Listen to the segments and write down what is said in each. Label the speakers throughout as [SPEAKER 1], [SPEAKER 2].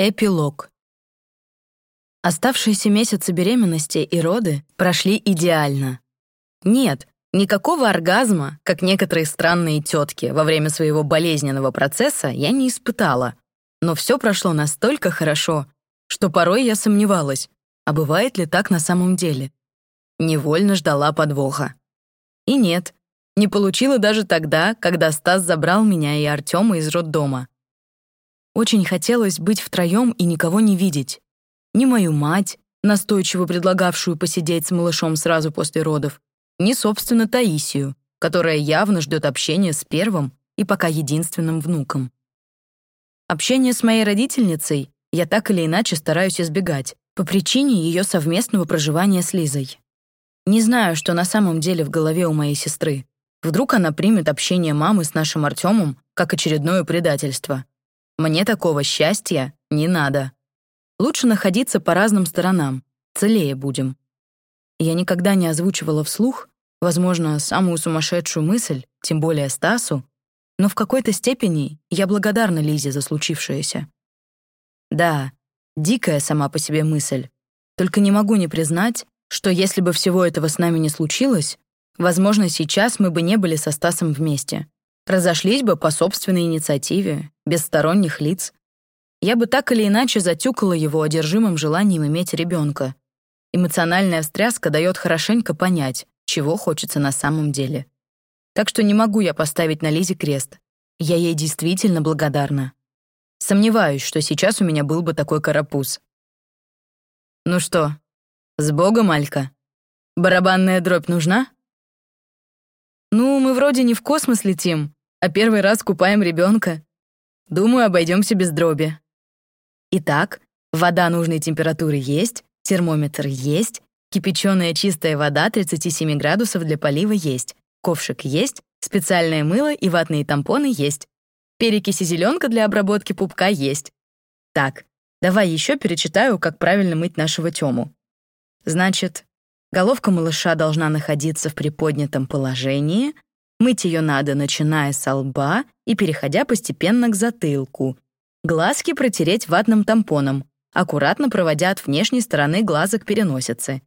[SPEAKER 1] Эпилог. Оставшиеся месяцы беременности и роды прошли идеально. Нет, никакого оргазма, как некоторые странные тетки во время своего болезненного процесса, я не испытала. Но все прошло настолько хорошо, что порой я сомневалась, а бывает ли так на самом деле. Невольно ждала подвоха. И нет, не получила даже тогда, когда Стас забрал меня и Артема из роддома. Очень хотелось быть втроем и никого не видеть. Ни мою мать, настойчиво предлагавшую посидеть с малышом сразу после родов, ни, собственно, Таисию, которая явно ждет общения с первым и пока единственным внуком. Общение с моей родительницей я так или иначе стараюсь избегать по причине ее совместного проживания с Лизой. Не знаю, что на самом деле в голове у моей сестры. Вдруг она примет общение мамы с нашим Артемом как очередное предательство — мне такого счастья не надо. Лучше находиться по разным сторонам, целее будем. Я никогда не озвучивала вслух, возможно, самую сумасшедшую мысль, тем более Стасу, но в какой-то степени я благодарна Лизе за случившееся. Да, дикая сама по себе мысль, только не могу не признать, что если бы всего этого с нами не случилось, возможно, сейчас мы бы не были со Стасом вместе. Разошлись бы по собственной инициативе, без сторонних лиц. Я бы так или иначе затюкала его одержимым желанием иметь ребенка. Эмоциональная встряска дает хорошенько понять, чего хочется на самом деле. Так что не могу я поставить на Лизе крест. Я ей действительно благодарна. Сомневаюсь, что сейчас у меня был бы такой карапуз. Ну что, с Богом, Алька? Барабанная дробь нужна? Ну, мы вроде не в космос летим, а первый раз купаем ребенка. Думаю, обойдемся без дроби. Итак, вода нужной температуры есть, термометр есть, кипяченая чистая вода 37 градусов для полива есть, ковшик есть, специальное мыло и ватные тампоны есть, перекись и зеленка для обработки пупка есть. Так, давай еще перечитаю, как правильно мыть нашего Тему. Значит, головка малыша должна находиться в приподнятом положении — Мыть ее надо, начиная с лба и переходя постепенно к затылку. Глазки протереть ватным тампоном, аккуратно проводя от внешней стороны глаза к.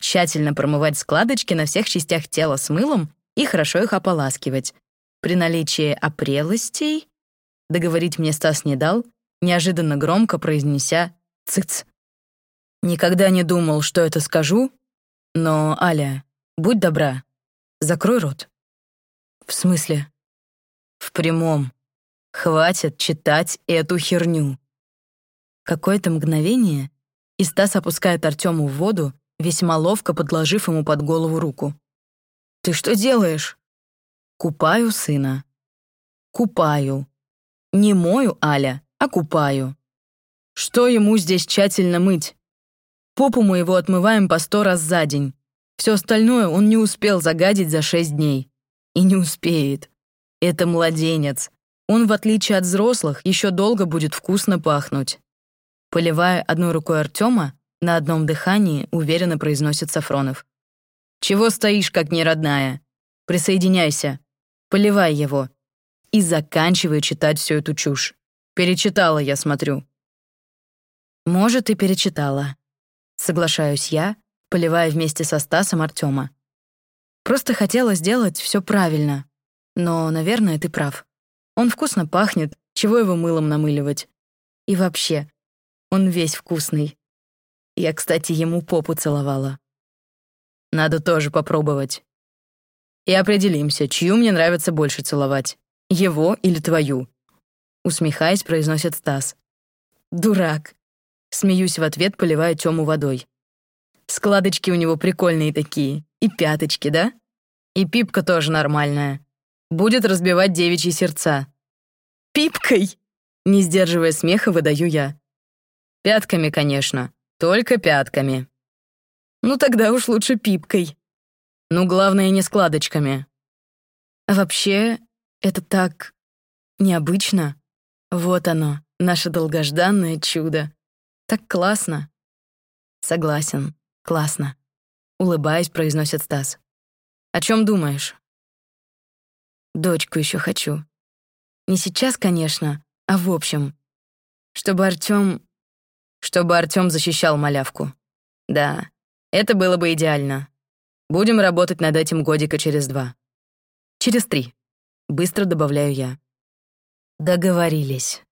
[SPEAKER 1] Тщательно промывать складочки на всех частях тела с мылом и хорошо их ополаскивать. При наличии опрелостей... Договорить мне Стас не дал, неожиданно громко произнеся «цыц». Никогда не думал, что это скажу, но, Аля, будь добра, закрой рот. «В смысле?» «В прямом. Хватит читать эту херню». Какое-то мгновение, и Стас опускает Артему в воду, весьма ловко подложив ему под голову руку. «Ты что делаешь?» «Купаю сына». «Купаю. Не мою, Аля, а купаю». «Что ему здесь тщательно мыть?» «Попу мы его отмываем по сто раз за день. Все остальное он не успел загадить за шесть дней. И не успеет. Это младенец. Он, в отличие от взрослых, еще долго будет вкусно пахнуть. Поливая одной рукой Артема, на одном дыхании уверенно произносит Сафронов. «Чего стоишь, как неродная? Присоединяйся. Поливай его. И заканчивай читать всю эту чушь. Перечитала, я смотрю». «Может, и перечитала». Соглашаюсь я, поливая вместе со Стасом Артема. Просто хотела сделать все правильно. Но, наверное, ты прав. Он вкусно пахнет, чего его мылом намыливать. И вообще, он весь вкусный. Я, кстати, ему попу целовала. Надо тоже попробовать. И определимся, чью мне нравится больше целовать. Его или твою? Усмехаясь, произносит Стас. Дурак. Смеюсь в ответ, поливая Тёму водой. Складочки у него прикольные такие. И пяточки, да? И пипка тоже нормальная. Будет разбивать девичьи сердца. Пипкой? Не сдерживая смеха, выдаю я. Пятками, конечно. Только пятками. Ну тогда уж лучше пипкой. Ну, главное, не складочками. А вообще, это так необычно. Вот оно, наше долгожданное чудо. Так классно. Согласен, классно. Улыбаясь, произносит Стас. «О чем думаешь?» «Дочку еще хочу. Не сейчас, конечно, а в общем. Чтобы Артем чтобы Артём защищал малявку. Да, это было бы идеально. Будем работать над этим годика через два. Через три. Быстро добавляю я. Договорились.